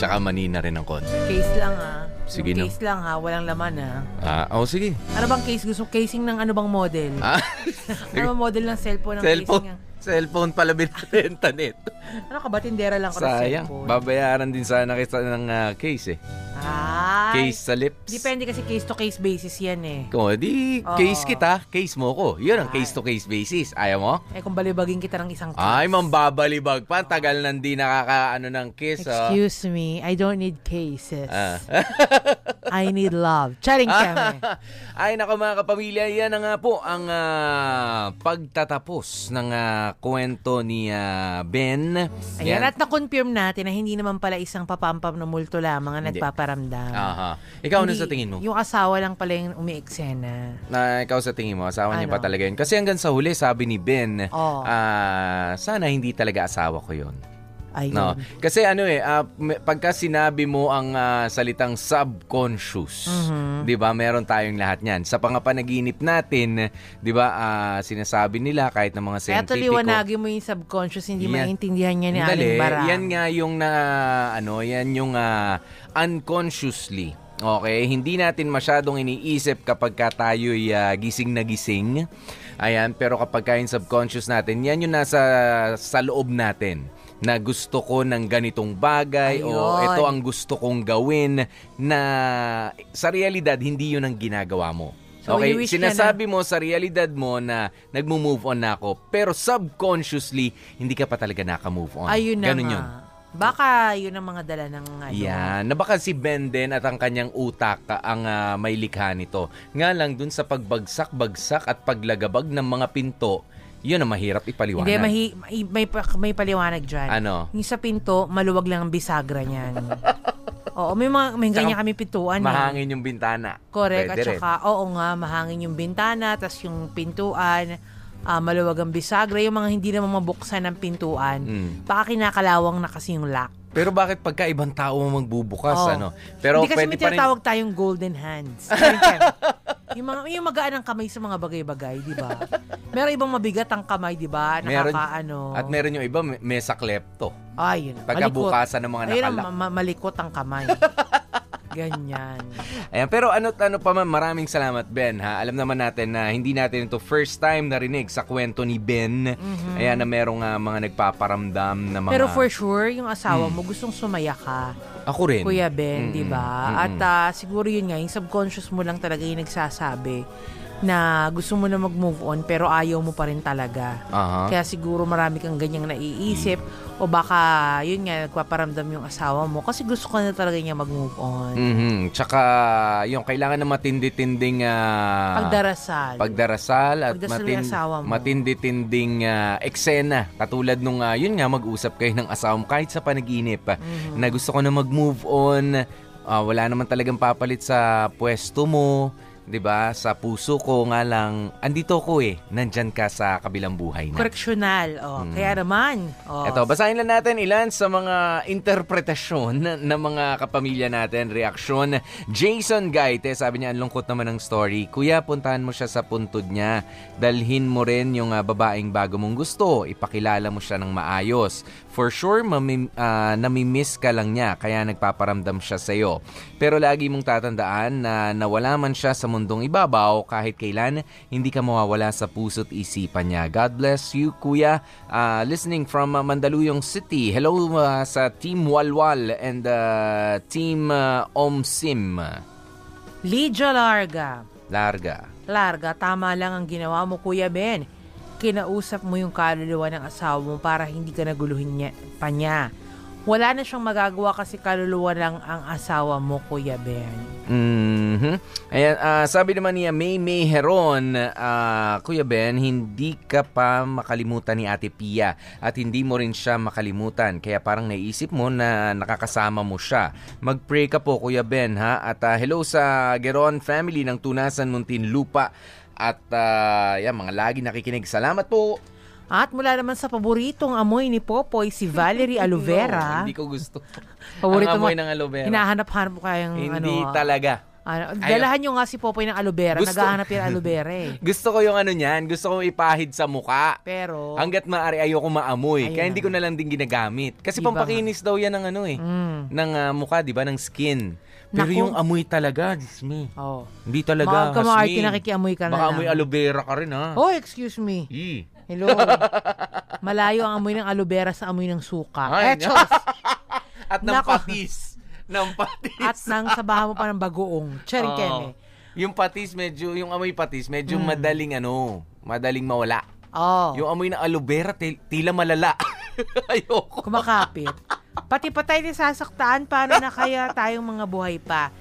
Tsaka manina rin ang konti. Case lang ah. Sige Yung na. Case lang ha, walang laman ha. Ah, oh, sige. Ano bang case? Gusto casing ng ano bang model? Ah, ano bang model ng cellphone? Ng Cellphone. Casing, ng- Cellphone pala binibenta nito. Ano ka ba? Tindera lang ko ng Sayang. cellphone. Babayaran din sana kita ng ah, case eh. Ay. Case sa lips. Depende kasi case to case basis yan eh. Kung di, Oo. case kita, case mo ko. Yun ang case to case basis. Ayaw mo? Eh kung balibagin kita ng isang case. Ay, mambabalibag pa. Tagal nang di nakakaano ng kiss. ah. Excuse me, I don't need cases. Ah. I need love. Charing kami. Ay, nako mga kapamilya, yan na nga po ang ah, pagtatapos ng ah, kwento ni ah, Ben. Ayan, at na-confirm natin na hindi naman pala isang papampam na multo lamang ang Hindi. nagpaparamdam. Aha. Ikaw, ano Hindi- sa tingin mo? Yung asawa lang pala yung umiiksena. Na ikaw sa tingin mo, asawa niya Ano? ba talaga yun? Kasi hanggang sa huli, sabi ni Ben, Oo. ah, sana hindi talaga asawa ko yun. Ayun. No. Kasi ano eh, may- pagka sinabi mo ang ah, salitang subconscious, Mhm. 'di ba? Meron tayong lahat niyan. Sa pangapanaginip natin, 'di ba, ah, sinasabi nila kahit ng mga Kaya scientific tuliwanagin mo yung subconscious, hindi Yan. maintindihan niya ni Dali, Aling Barang. Yan nga yung na ano, yan yung ah, unconsciously. Okay, hindi natin masyadong iniisip kapag ka tayo'y ah, gising na gising. Ayan, pero kapag ka yung subconscious natin, yan yung nasa sa loob natin na gusto ko ng ganitong bagay o Ayun. ito ang gusto kong gawin na sa realidad hindi yun ang ginagawa mo. So, okay, sinasabi mo sa realidad mo na nagmo-move on na ako, pero subconsciously hindi ka pa talaga naka-move on. Ayun na Ganun nga. yun. Baka yun ang mga dala ng ano. Yan. Na baka si Ben din at ang kanyang utak ang ah, may likha nito. Nga lang dun sa pagbagsak-bagsak at paglagabag ng mga pinto, yun ang mahirap ipaliwanag. Hindi, mahi, may, may, may paliwanag dyan. Ano? Yung sa pinto, maluwag lang ang bisagra niyan. Oo, may mga may ganyan kami pintuan. eh. Mahangin yung bintana. Correct. At Pwede rin. saka, oo nga, mahangin yung bintana, tas yung pintuan, ah, maluwag ang bisagra, yung mga hindi naman mabuksan ng pintuan, Mm. baka kinakalawang na kasi yung lock. Pero bakit pagka ibang tao magbubukas, Oo. ano? Pero hindi kasi pwede may pa rin... tinatawag tayong golden hands. Yung mga yung magaan ang kamay sa mga bagay-bagay, di ba? Meron ibang mabigat ang kamay, di ba? Nakakaano. at meron yung iba, may- mesa klepto. Ay, yun. Pagkabukasan ng mga Ayun ang nakala. ma- ma- malikot ang kamay. Ganyan. Ayan, pero ano ano pa man, maraming salamat Ben ha. Alam naman natin na hindi natin ito first time narinig sa kwento ni Ben. Mhm. Ayan na merong ah, mga nagpaparamdam na mga Pero for sure, yung asawa Mm. mo gustong sumaya ka. Ako rin. Kuya Ben, Mm-mm. di ba? Mm-mm. At ah, siguro yun nga, yung subconscious mo lang talaga yung nagsasabi na gusto mo na mag-move on pero ayaw mo pa rin talaga. Aha. Kaya siguro marami kang ganyang naiisip o baka yun nga nagpaparamdam yung asawa mo kasi gusto ka na talaga niya mag-move on. Mhm. Tsaka yung kailangan na matindi-tinding ah, Pagdarasal. pagdarasal at asawa mo. matindi-tinding ah, eksena. Katulad nung ah, yun nga mag-usap kayo ng asawa mo kahit sa panaginip Mhm. na gusto ko na mag-move on. ah, wala naman talagang papalit sa pwesto mo. 'Di ba? Sa puso ko nga lang andito ko eh. Nandyan ka sa kabilang buhay na. Correctional. Oh, Mm. Kaya naman. Oh. Ito, basahin lang natin ilan sa mga interpretasyon ng mga kapamilya natin. Reaksyon. Jason Gaite, sabi niya, ang lungkot naman ng story. Kuya, puntahan mo siya sa puntod niya. Dalhin mo rin yung ah, babaeng bago mong gusto. Ipakilala mo siya ng maayos. For sure, mami, ah, namimiss ka lang niya, kaya nagpaparamdam siya sa'yo. Pero lagi mong tatandaan na nawala man siya sa mundong ibabaw, kahit kailan, hindi ka mawawala sa puso't isipan niya. God bless you, Kuya. Ah, listening from Mandaluyong City. Hello ah, sa Team Walwal and ah, Team ah, Omsim. Lydia Larga. Larga. Larga, tama lang ang ginawa mo, Kuya Ben. Kinausap mo yung kaluluwa ng asawa mo para hindi ka naguluhin niya, pa niya. Wala na siyang magagawa kasi kaluluwa lang ang asawa mo, Kuya Ben. Mhm. Ayan, ah, sabi naman niya, May May Heron, ah, Kuya Ben, hindi ka pa makalimutan ni Ate Pia at hindi mo rin siya makalimutan. Kaya parang naisip mo na nakakasama mo siya. Mag-pray ka po, Kuya Ben, ha? At ah, hello sa Geron family ng Tunasan Muntinlupa. At ah, yan, mga lagi nakikinig. Salamat po. At mula naman sa paboritong amoy ni Popoy, si Valerie Alovera. No, hindi ko gusto. Paborito Ang amoy mo, ng aloe vera. Hinahanap-hanap mo kayang Hindi ano, talaga. Ano, dalahan nyo nga si Popoy ng aloe vera. Gusto- Naghahanap yung aloe vera eh. Gusto ko yung ano niyan, gusto ko ipahid sa muka. Pero, Hanggat maaari ayoko maamoy. Ayun Kaya hindi ko na lang din ginagamit. Kasi Iba pampakinis daw yan ng ano eh. Mm. Ng ah, mukha, di ba? Ng skin. Pero Naku. yung amoy talaga, Diyos me. oh. Hindi talaga, Mga kamaarte, nakikiamoy ka na Baka lang. amoy aloe vera ka rin ha. Oh, excuse me. Eh. Hello. Malayo ang amoy ng aloe vera sa amoy ng suka. Ay, eh, Chos! At ng Nako. patis. Ng patis. At nang sabahan mo pa ng bagoong. Charing Oo. keme. Yung patis medyo, yung amoy patis medyo Mm. madaling ano, madaling mawala. Oh. Yung amoy ng aloe vera, til- tila malala. Ayoko. Kumakapit. Pati pa tayo sasaktaan, paano na kaya tayong mga buhay pa?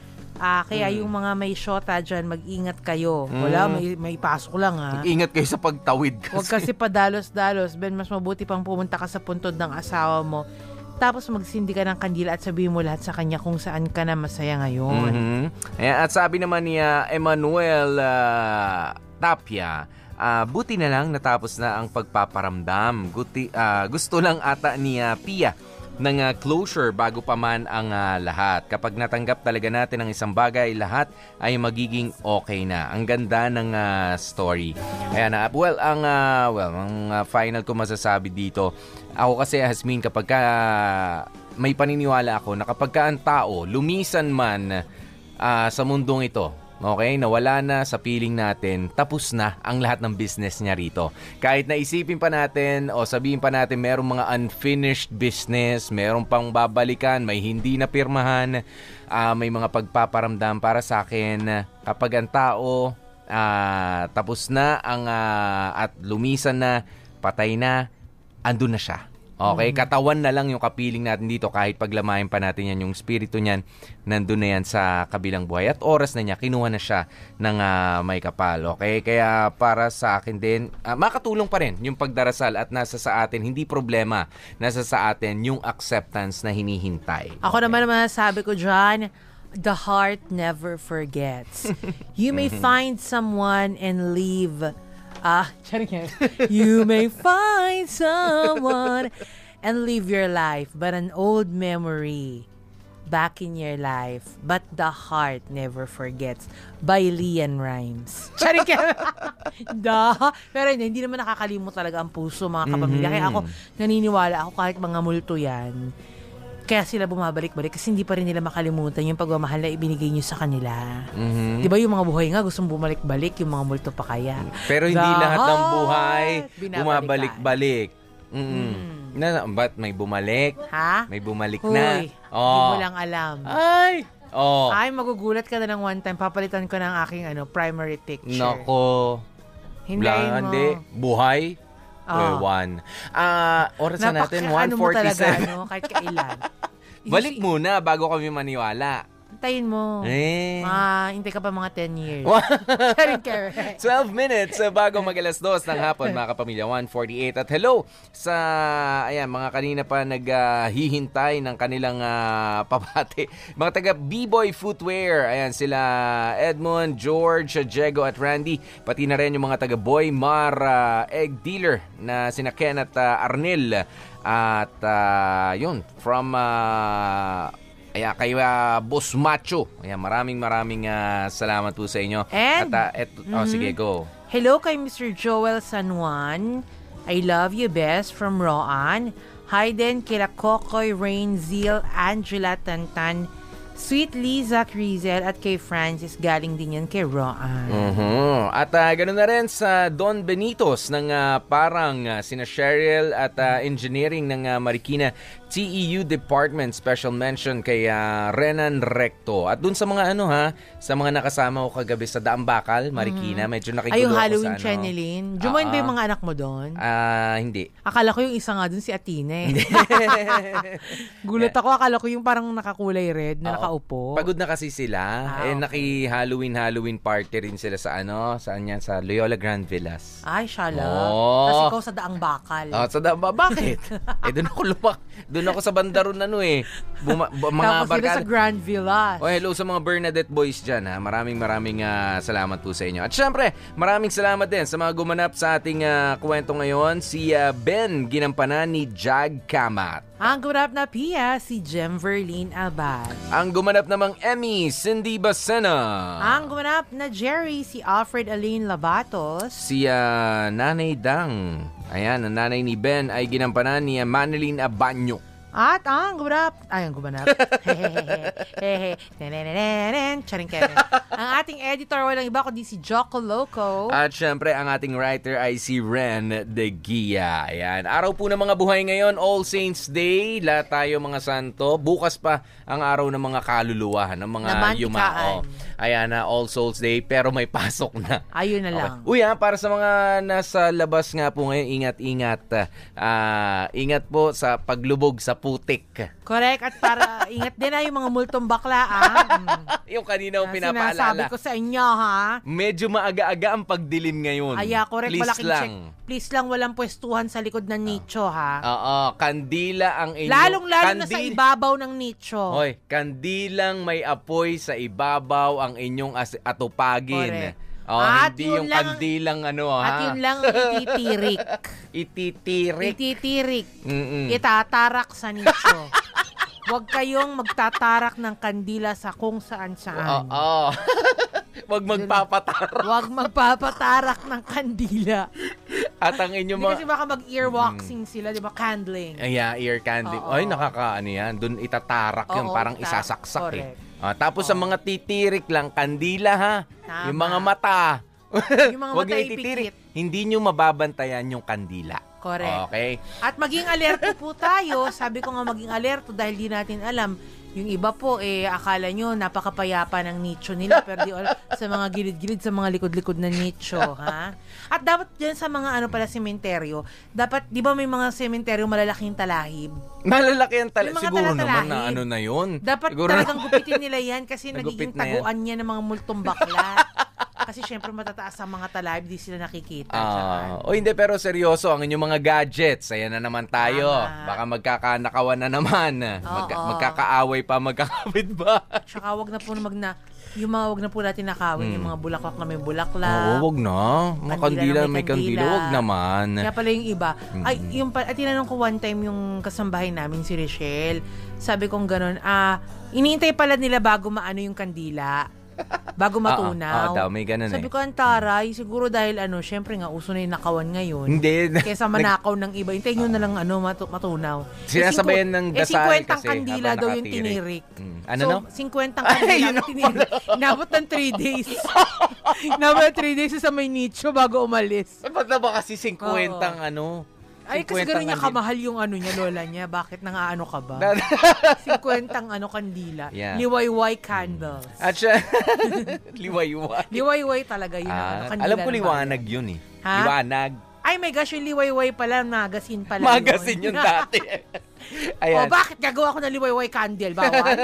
Ah, kaya Mm. yung mga may shota dyan, mag-ingat kayo. Wala, Mm. may, may pasok lang ha. Ingat kayo sa pagtawid kasi. Huwag kasi padalos-dalos. Ben, mas mabuti pang pumunta ka sa puntod ng asawa mo. Tapos magsindi ka ng kandila at sabihin mo lahat sa kanya kung saan ka na masaya ngayon. Mhm. Ayan, at sabi naman ni ah, Emmanuel ah, Tapia, ah, buti na lang natapos na ang pagpaparamdam. Guti, ah, gusto lang ata ni ah, Pia ng ah, closure bago pa man ang ah, lahat. Kapag natanggap talaga natin ang isang bagay, lahat ay magiging okay na. Ang ganda ng ah, story. Ayan, ah, well, ang ah, well, ang ah, final ko masasabi dito, ako kasi Hasmin kapag ka may paniniwala ako na kapag ka ang tao lumisan man ah, sa mundong ito, okay, nawala na sa piling natin, tapos na ang lahat ng business niya rito. Kahit na isipin pa natin o sabihin pa natin merong mga unfinished business, merong pang babalikan, may hindi na pirmahan, ah, may mga pagpaparamdam para sa akin kapag ang tao ah, tapos na ang ah, at lumisan na, patay na, andun na siya. Okay, Mhm. katawan na lang yung kapiling natin dito kahit paglamayin pa natin yan yung spirito niyan nandun na yan sa kabilang buhay at oras na niya kinuha na siya ng ah, may kapal okay kaya para sa akin din ah, makatulong pa rin yung pagdarasal at nasa sa atin hindi problema nasa sa atin yung acceptance na hinihintay Ako naman naman sabi ko dyan, the heart never forgets. You may Mhm. find someone and leave. Ah, charing yan. you may find someone and live your life, but an old memory back in your life, but the heart never forgets by Lian Rhymes. Charing da. Pero hindi, hindi naman nakakalimot talaga ang puso mga kapamilya. Kaya ako, naniniwala ako kahit mga multo yan, kaya sila bumabalik-balik kasi hindi pa rin nila makalimutan yung pagmamahal na ibinigay nyo sa kanila. Mhm. Di ba yung mga buhay nga gustong bumalik-balik, yung mga multo pa kaya. pero hindi The lahat ng buhay bumabalik-balik mm na ba't may bumalik Ha? may bumalik Uy, na hindi oh mo lang alam. ay oh Ay, magugulat ka na ng one time. Papalitan ko ng aking ano primary picture. Nako. Wala, mo. Hindi. Buhay. Oo. Ewan. Ah, oras na natin, Napaka- ano mo talaga, 147. ano, kahit kailan. Balik muna bago kami maniwala. Hintayin mo. Eh. Ma, hintay ka pa mga 10 years. Charing Karen. 12 minutes uh, bago mag alas 2 ng hapon mga kapamilya 148 at hello sa ayan mga kanina pa naghihintay ng kanilang ah, pabati mga taga B-Boy Footwear ayan sila Edmond, George, Diego at Randy pati na rin yung mga taga Boy Mar ah, Egg Dealer na sina Ken at ah, Arnel at ah, yun from ah, Ayan, kay ah, Boss Macho. Ayan, maraming maraming ah, salamat po sa inyo. And- At, ah, et- oh, Mhm. sige, go. Hello kay Mr. Joel San Juan. I love you best from Roan. Hi din kila Kokoy, Rain, Zeal, Angela Tantan, Sweet Liza Crizel at kay Francis galing din yan kay Roan. Mhm. At ah, ganoon na rin sa Don Benitos ng ah, parang ah, sina Cheryl at ah, engineering ng ah, Marikina TEU Department special mention kay ah, Renan Recto. At dun sa mga ano ha, sa mga nakasama ko kagabi sa Daambakal, Marikina, medyo nakigulo Ay, yung ako Halloween sa ano. Channeling. Jumain ba Ah, yung mga anak mo doon? Ah, hindi. Akala ko yung isa nga dun si Atina eh. Gulat ako, akala ko yung parang nakakulay red na Oo. nakaupo. Pagod na kasi sila. Ah, eh okay. naki-Halloween Halloween party rin sila sa ano, saan yan sa Loyola Grand Villas. Ay, shala. Oo. Tapos ikaw sa daang bakal. Oh, sa da- ba- bakit? eh doon ako lumak. Doon ako sa bandaron ano eh. Buma- bu- mga Tapos barkada. sa Grand Villa. Oh, hello sa mga Bernadette boys dyan ha. Maraming maraming ah, salamat po sa inyo. At syempre, maraming salamat din sa mga gumanap sa ating ah, kwento ngayon. Si ah, Ben ginampanan ni Jag Kamat. Ang gumanap na Pia, si Jem Verlene Abad. Ang gumanap namang Emmy, Cindy Basena. Ang gumanap na Jerry, si Alfred Aline Labatos. Si ah, Nanay Dang. Ayan, ang nanay ni Ben ay ginampanan ni Manilyn Abanyo. At ang gumanap, ay ang gumanap, charing Kevin. ang ating editor, walang iba kundi si Jocko Loco. At syempre, ang ating writer ay si Ren de Gia. Ayan. Araw po ng mga buhay ngayon, All Saints Day. Lahat tayo mga santo. Bukas pa ang araw ng mga kaluluwa, ng mga Namantikaan. yumao. Ayan na, All Souls Day. Pero may pasok na. Ayun na Okay. lang. Uy ha, para sa mga nasa labas nga po ngayon, ingat-ingat. Ah, ingat po sa paglubog sa putik. Correct. At para ingat din na yung mga multong bakla, ah. Mm. Yung kanina Ah, yung pinapaalala. Sinasabi ko sa inyo, ha? Medyo maaga-aga ang pagdilim ngayon. Aya, correct. Please Malaking lang. check. Please lang, walang pwestuhan sa likod ng nicho, ha? Oo, kandila ang inyong... Lalong-lalo na sa ibabaw ng nicho. Hoy, kandilang may apoy sa ibabaw ang inyong as- atupagin. Correct. Oh, At hindi yun yung lang- kandilang ano ha. At yun lang ititirik. Ititirik. Ititirik. Mm-mm. Itatarak sa nicho. Huwag kayong magtatarak ng kandila sa kung saan saan. Oo. Wag magpapatarak. Huwag magpapatarak ng kandila. At ang inyong Hindi mga... kasi baka mag-earwaxing sila, di ba? Candling. Ayan, ear candy. Oo. Ay, nakakaano yan. Doon itatarak yun. Oo, Parang ta- isasaksak correct. Ah, tapos sa mga titirik lang, kandila ha. Tama. Yung mga mata. Yung mga Huwag mata niyo ititirik. Hindi nyo mababantayan yung kandila. Correct. Okay? At maging alerto po tayo. Sabi ko nga maging alerto dahil di natin alam. Yung iba po, eh, akala nyo napakapayapa ng nicho nila. Pero di alam, sa mga gilid-gilid, sa mga likod-likod na nicho, ha? At dapat dyan sa mga ano pala, sementeryo, dapat, di ba may mga sementeryo malalaking talahib? Malalaki ang tala. Mga Siguro naman na ano na yun. Dapat Siguro talagang na- gupitin nila yan kasi nagiging na yan. taguan niya ng mga multong bakla. kasi syempre matataas ang mga talahib, di sila nakikita. Ah, o hindi pero seryoso ang inyong mga gadgets. Ayan na naman tayo. Tama. Baka magkakanakawan na naman. Magka- Oo. magkakaaway pa, magkakabit ba? Tsaka wag na po mag na, yung mga wag na po natin nakawin, yung mga bulaklak na may bulaklak. Oo, wag na. Mga kandila, na may kandila, wag naman. Kaya pala yung iba. Ay, yung pa, at tinanong ko one time yung kasambahay namin si Rochelle. Sabi kong ganun, ah, iniintay pala nila bago maano yung kandila. Bago matunaw. Oo, daw, may ganun Sabi eh. ko, ang taray, siguro dahil ano, syempre nga, uso na yung nakawan ngayon. Hindi. Kesa manakaw ng iba. Hintayin nyo na lang ano, matu- matunaw. Sinasabayan ng Eh, dasal 50 kasi kandila habang daw yung nakatirik. tinirik. Mm. Ano so, no? 50 kandila yung tinirik. Inabot ng 3 days. Inabot ng 3 days sa may nicho bago umalis. Ba't na ba kasi 50 Oo. ang ano? Ay, kasi 50 gano'n niya kamahal yung ano niya, lola niya. Bakit nang aano ka ba? 50 ang ano kandila. Yeah. Liwayway candles. At siya, liwayway. Liwayway talaga yun. ano, Ah, kandila alam ko liwanag yun eh. Ha? Liwanag. Ay my gosh, yung liwayway pala, magazine pala Magazine yun dati. O Ayan. bakit gagawa ko ng liwayway candle? Bawal?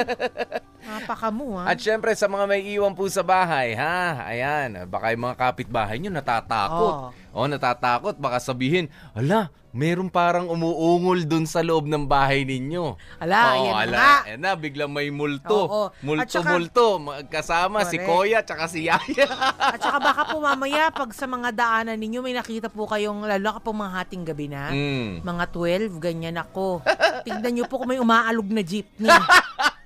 Napaka mo, ha? At syempre sa mga may iwan po sa bahay, ha? Ayan, baka yung mga kapitbahay nyo natatakot. Oh. natatakot. Baka sabihin, ala, meron parang umuungol dun sa loob ng bahay ninyo. Ala, oh, ayan na ala, nga. ayan na, biglang may multo. Oo. At Multo, saka- multo. Magkasama si Correct. Koya tsaka si Yaya. At saka baka po mamaya, pag sa mga daanan ninyo, may nakita po kayong, lalo ka po mga hating gabi na, Mm. mga 12, ganyan ako. Tignan nyo po kung may umaalog na jeepney.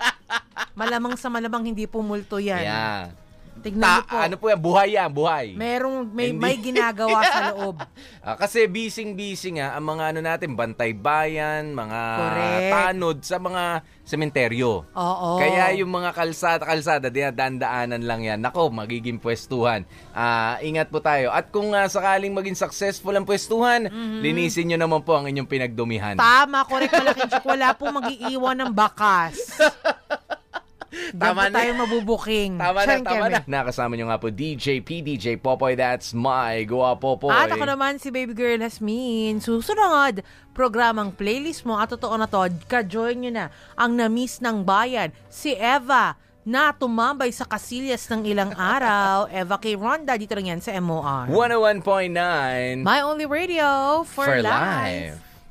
malamang sa malamang hindi po multo yan. Yeah. Tignan Ta- po. ano po yan? Buhay yan, buhay. Merong, may, Hindi. may ginagawa sa loob. Ah, kasi bising-bising nga ang mga ano natin, bantay bayan, mga Correct. tanod sa mga sementeryo. Oo. Kaya yung mga kalsada, kalsada, dinadaan-daanan lang yan. Nako, magiging pwestuhan. Ah, ingat po tayo. At kung ah, sakaling maging successful ang pwestuhan, linisin nyo naman po ang inyong pinagdumihan. Tama, correct malaking chick. Wala pong mag-iiwan ng bakas. Tama Tama tayo mabubuking. Tama na, Siyan, tama Kevin. na. Nakasama nyo nga po DJ P, DJ Popoy, that's my Goa Popoy. At ako naman si Baby Girl Hasmin. Susunod, programang playlist mo at totoo na to, ka-join nyo na ang namiss ng bayan, si Eva na tumambay sa kasilyas ng ilang araw. Eva K. Ronda, dito lang yan sa MOR. 101.9 My only radio for, For life. life.